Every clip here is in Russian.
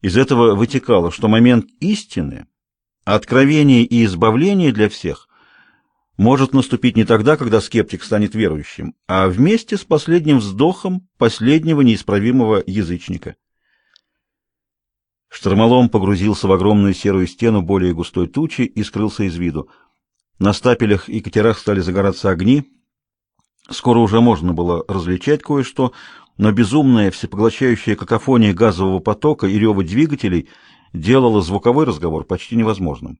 Из этого вытекало, что момент истины, откровения и избавления для всех может наступить не тогда, когда скептик станет верующим, а вместе с последним вздохом последнего неисправимого язычника. Штормолом погрузился в огромную серую стену более густой тучи и скрылся из виду. На стапелях и катерах стали загораться огни. Скоро уже можно было различать кое-что, но безумная всепоглощающая какофония газового потока и рева двигателей делала звуковой разговор почти невозможным.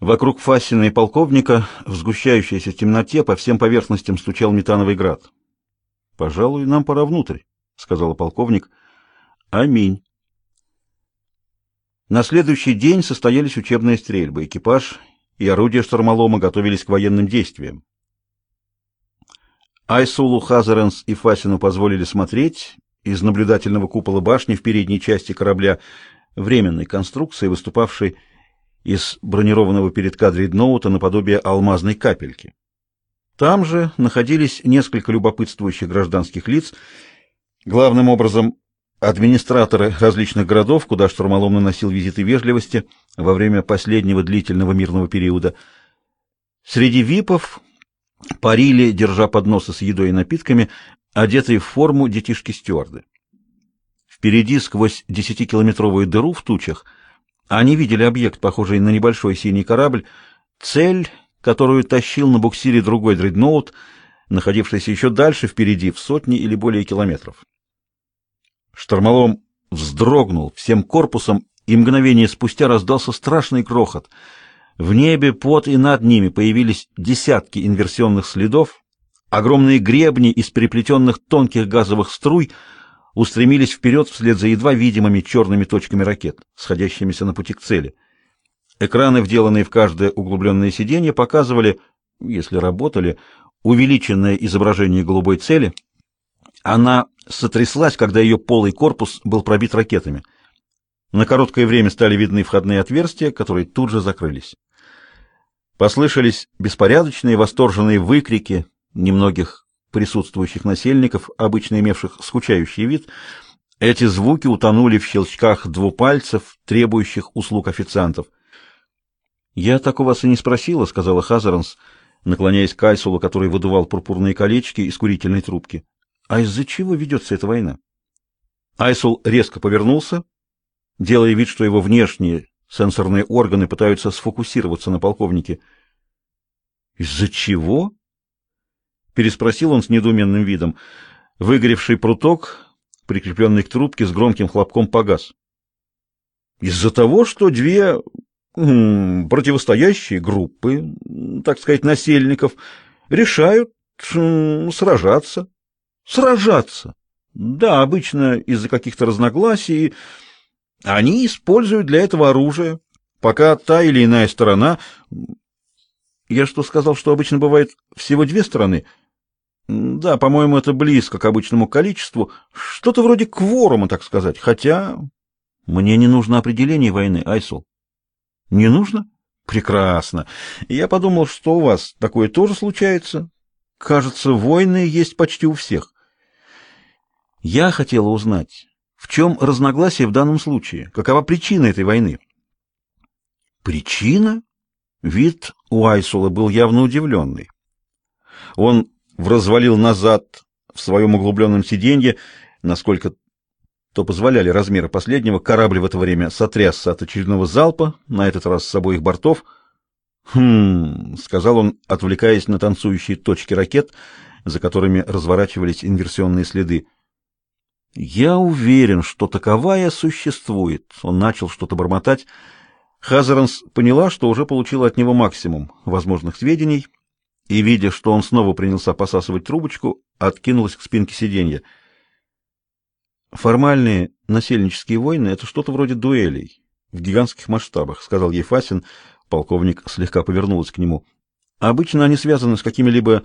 Вокруг Фасина и полковника в сгущающейся темноте по всем поверхностям стучал метановый град. «Пожалуй, нам пора внутрь», — сказал полковник. «Аминь». На следующий день состоялись учебные стрельбы. Экипаж и орудия штурмолома готовились к военным действиям. Айсулу, Хазаренс и Фасину позволили смотреть из наблюдательного купола башни в передней части корабля временной конструкции, выступавшей из бронированного передка дредноута наподобие алмазной капельки. Там же находились несколько любопытствующих гражданских лиц, главным образом администраторы различных городов, куда штурмолом наносил визиты вежливости во время последнего длительного мирного периода. Среди випов парили, держа подносы с едой и напитками, одетые в форму детишки-стюарды. Впереди, сквозь десятикилометровую дыру в тучах, они видели объект, похожий на небольшой синий корабль, цель, которую тащил на буксире другой дредноут, находившийся еще дальше впереди, в сотни или более километров. Штормолом вздрогнул всем корпусом, и мгновение спустя раздался страшный грохот — в небе под и над ними появились десятки инверсионных следов, огромные гребни из переплетенных тонких газовых струй устремились вперед вслед за едва видимыми черными точками ракет, сходящимися на пути к цели. Экраны, вделанные в каждое углубленное сиденье, показывали, если работали, увеличенное изображение голубой цели. Она сотряслась, когда ее полый корпус был пробит ракетами. На короткое время стали видны входные отверстия, которые тут же закрылись. Послышались беспорядочные восторженные выкрики немногих присутствующих насельников, обычно имевших скучающий вид. Эти звуки утонули в щелчках двупальцев, требующих услуг официантов. «Я так у вас и не спросила», — сказала Хазаранс, наклоняясь к Айсулу, который выдувал пурпурные колечки из курительной трубки. «А из-за чего ведется эта война?» Айсул резко повернулся, делая вид, что его внешние Сенсорные органы пытаются сфокусироваться на полковнике. «Из-за чего?» — переспросил он с недоуменным видом. Выгоревший пруток, прикрепленный к трубке, с громким хлопком погас. «Из-за того, что две противостоящие группы, так сказать, насельников, решают сражаться. Сражаться! Да, обычно из-за каких-то разногласий они используют для этого оружие, пока та или иная сторона... Я что сказал, что обычно бывает всего две стороны? Да, по-моему, это близко к обычному количеству. Что-то вроде кворума, так сказать. Хотя... Мне не нужно определение войны, Айсул. Не нужно? Прекрасно. Я подумал, что у вас такое тоже случается. Кажется, войны есть почти у всех. Я хотела узнать, в чем разногласие в данном случае? Какова причина этой войны? Причина? Вид у Айсула был явно удивленный. Он вразвалил назад в своем углубленном сиденье, насколько то позволяли размеры последнего, корабль в это время сотрясся от очередного залпа, на этот раз с обоих бортов. «Хм...» — сказал он, отвлекаясь на танцующие точки ракет, за которыми разворачивались инверсионные следы. Я уверен, что таковая существует. Он начал что-то бормотать. Хазаранс поняла, что уже получила от него максимум возможных сведений, и, видя, что он снова принялся посасывать трубочку, откинулась к спинке сиденья. Формальные насельнические войны — это что-то вроде дуэлей в гигантских масштабах, — сказал ей Фасин. Полковник слегка повернулась к нему. Обычно они связаны с какими-либо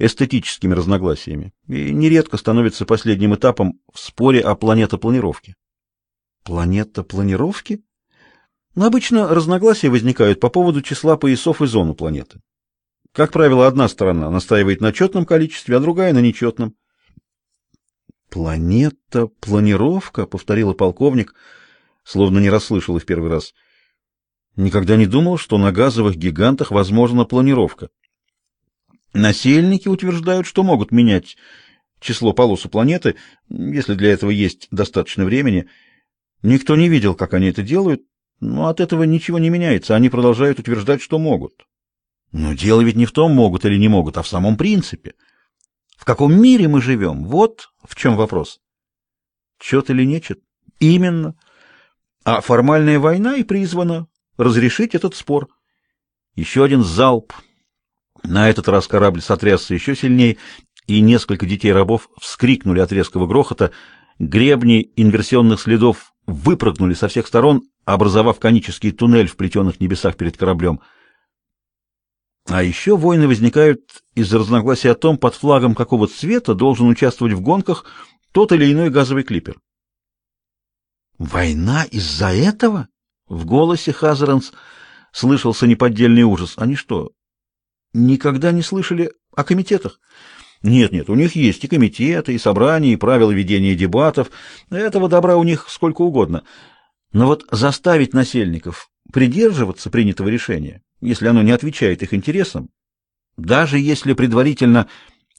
эстетическими разногласиями и нередко становится последним этапом в споре о планетопланировке. Планета-планировки? Но обычно разногласия возникают по поводу числа поясов и зон у планеты. Как правило, одна сторона настаивает на четном количестве, а другая на нечетном. Планета-планировка, повторила полковник. словно не расслышал их в первый раз. Никогда не думал, что на газовых гигантах возможна планировка. Насельники утверждают, что могут менять число полос у планеты, если для этого есть достаточно времени. Никто не видел, как они это делают, но от этого ничего не меняется. Они продолжают утверждать, что могут. Но дело ведь не в том, могут или не могут, а в самом принципе. В каком мире мы живем? Вот в чем вопрос. Чет или нечет? Именно. А формальная война и призвана разрешить этот спор. Еще один залп. На этот раз корабль сотрясся еще сильнее, и несколько детей-рабов вскрикнули от резкого грохота. Гребни инверсионных следов выпрыгнули со всех сторон, образовав конический туннель в плетеных небесах перед кораблем. А еще войны возникают из-за разногласий о том, под флагом какого цвета должен участвовать в гонках тот или иной газовый клипер. Война из-за этого? В голосе Хазаранс слышался неподдельный ужас. Они что, никогда не слышали о комитетах? Нет, нет, у них есть и комитеты, и собрания, и правила ведения дебатов. Этого добра у них сколько угодно. Но вот заставить насельников придерживаться принятого решения, если оно не отвечает их интересам, даже если предварительно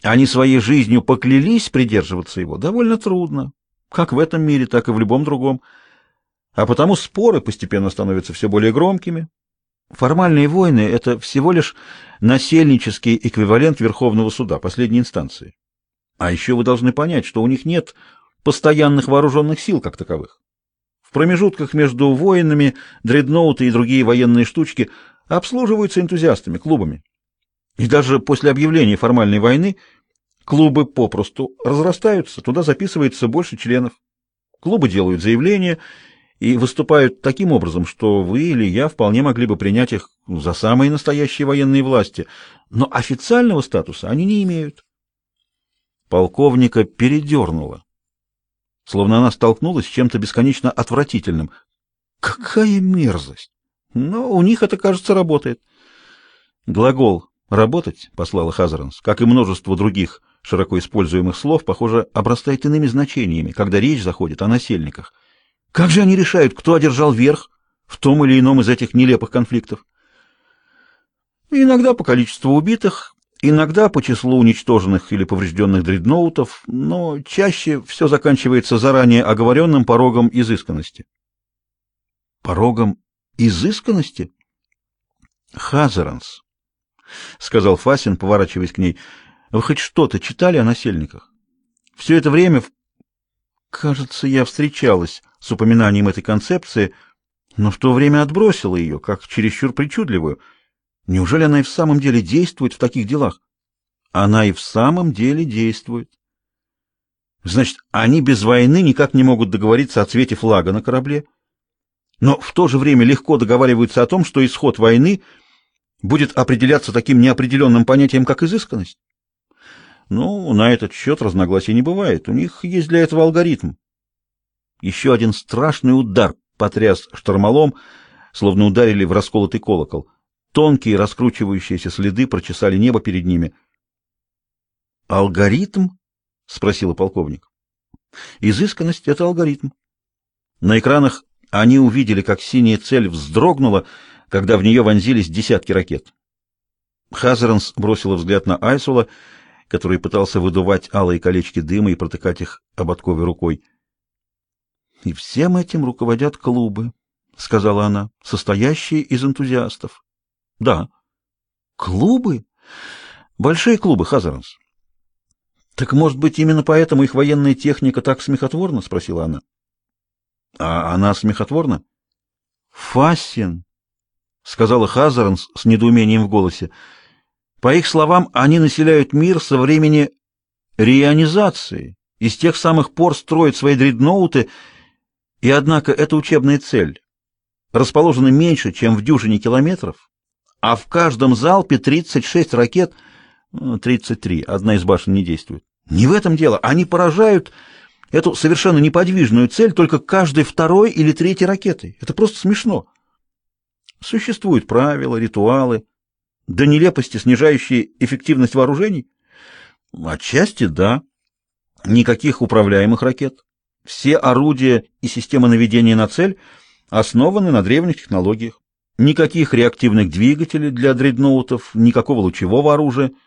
они своей жизнью поклялись придерживаться его, довольно трудно, как в этом мире, так и в любом другом. А потому споры постепенно становятся все более громкими. Формальные войны — это всего лишь насельнический эквивалент Верховного суда, последней инстанции. А еще вы должны понять, что у них нет постоянных вооруженных сил как таковых. В промежутках между воинами, дредноуты и другие военные штучки обслуживаются энтузиастами, клубами. И даже после объявления формальной войны клубы попросту разрастаются, туда записывается больше членов. Клубы делают заявления и выступают таким образом, что вы или я вполне могли бы принять их за самые настоящие военные власти, но официального статуса они не имеют. Полковника передернуло, словно она столкнулась с чем-то бесконечно отвратительным. Какая мерзость! Но у них это, кажется, работает. Глагол «работать», — послала Хазаранс, как и множество других широко используемых слов, похоже, обрастает иными значениями, когда речь заходит о насельниках. Как же они решают, кто одержал верх в том или ином из этих нелепых конфликтов? Иногда по количеству убитых, иногда по числу уничтоженных или поврежденных дредноутов, но чаще все заканчивается заранее оговоренным порогом изысканности. Порогом изысканности? Хазаранс, — сказал Фасин, поворачиваясь к ней, — вы хоть что-то читали о насельниках? Все это время... Кажется, я встречалась с упоминанием этой концепции, но в то время отбросила ее, как чересчур причудливую. Неужели она и в самом деле действует в таких делах? Она и в самом деле действует. Значит, они без войны никак не могут договориться о цвете флага на корабле, но в то же время легко договариваются о том, что исход войны будет определяться таким неопределенным понятием, как изысканность. Ну, на этот счет разногласий не бывает. У них есть для этого алгоритм. Еще один страшный удар потряс штормолом, словно ударили в расколотый колокол. Тонкие раскручивающиеся следы прочесали небо перед ними. «Алгоритм?» — спросила полковник. «Изысканность — это алгоритм». На экранах они увидели, как синяя цель вздрогнула, когда в нее вонзились десятки ракет. Хазернс бросила взгляд на Айсула, который пытался выдувать алые колечки дыма и протыкать их ободковой рукой. И всем этим руководят клубы, сказала она, состоящие из энтузиастов. Да. Клубы? Большие клубы, Хазаранс. Так может быть, именно поэтому их военная техника так смехотворна, спросила она. А она смехотворна? Фасин, сказала Хазаранс с недоумением в голосе. По их словам, они населяют мир со времени реионизации. И с тех самых пор строят свои дредноуты и однако эта учебная цель расположена меньше, чем в дюжине километров, а в каждом залпе 36 ракет, 33, ну, одна из башен не действует. Не в этом дело, они поражают эту совершенно неподвижную цель только каждой второй или третьей ракетой. Это просто смешно. Существуют правила, ритуалы, до нелепости снижающие эффективность вооружений? Отчасти да. Никаких управляемых ракет. Все орудия и системы наведения на цель основаны на древних технологиях. Никаких реактивных двигателей для дредноутов, никакого лучевого оружия —